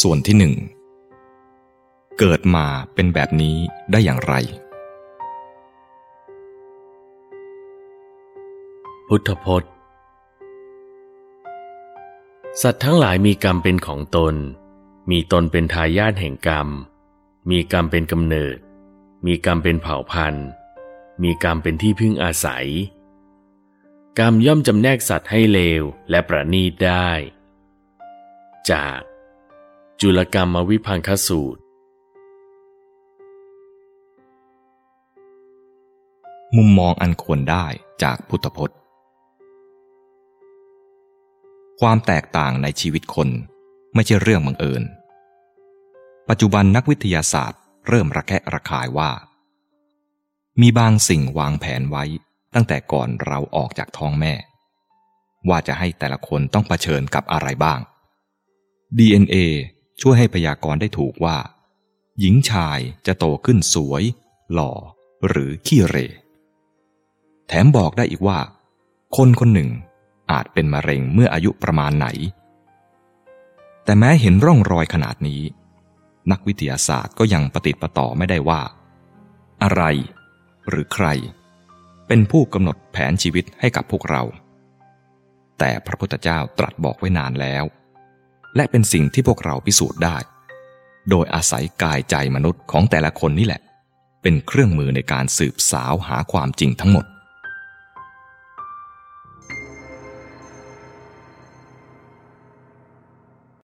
ส่วนที่หนึ่งเกิดมาเป็นแบบนี้ได้อย่างไร พุทธพจน์ สัตว์ทั้งหลายมีกรรมเป็นของตน มีตนเป็นทายาทแห่งกรรม มีกรรมเป็นกำเนิด มีกรรมเป็นเผ่าพันธุ์ มีกรรมเป็นที่พึ่งอาศัย กรรมย่อมจำแนกสัตว์ให้เลวและประณีตได้ จาก จุลกรรมวิพังคสูตร มุมมองอันควรได้จากพุทธพจน์ ความแตกต่างในชีวิตคนไม่ใช่เรื่องบังเอิญ ปัจจุบันนักวิทยาศาสตร์เริ่มระแคะระคายว่า มีบางสิ่งวางแผนไว้ ตั้งแต่ก่อนเราออกจากท้องแม่ ว่าจะให้แต่ละคนต้องเผชิญกับอะไรบ้าง DNA ช่วยให้พยากรณ์ได้ถูกว่า หญิงชายจะโตขึ้นสวย หล่อ หรือขี้เร แถมบอกได้อีกว่า คนคนหนึ่งอาจเป็นมะเร็งเมื่ออายุประมาณไหน แต่แม้เห็นร่องรอยขนาดนี้ นักวิทยาศาสตร์ก็ยังปฏิติประต่อไม่ได้ว่า อะไร หรือใคร เป็นผู้กำหนดแผนชีวิตให้กับพวกเรา แต่พระพุทธเจ้าตรัสบอกไว้นานแล้ว และเป็นสิ่งที่พวกเราพิสูจน์ได้ โดยอาศัยกายใจมนุษย์ของแต่ละคนนี่แหละ เป็นเครื่องมือในการสืบสาวหาความจริงทั้งหมด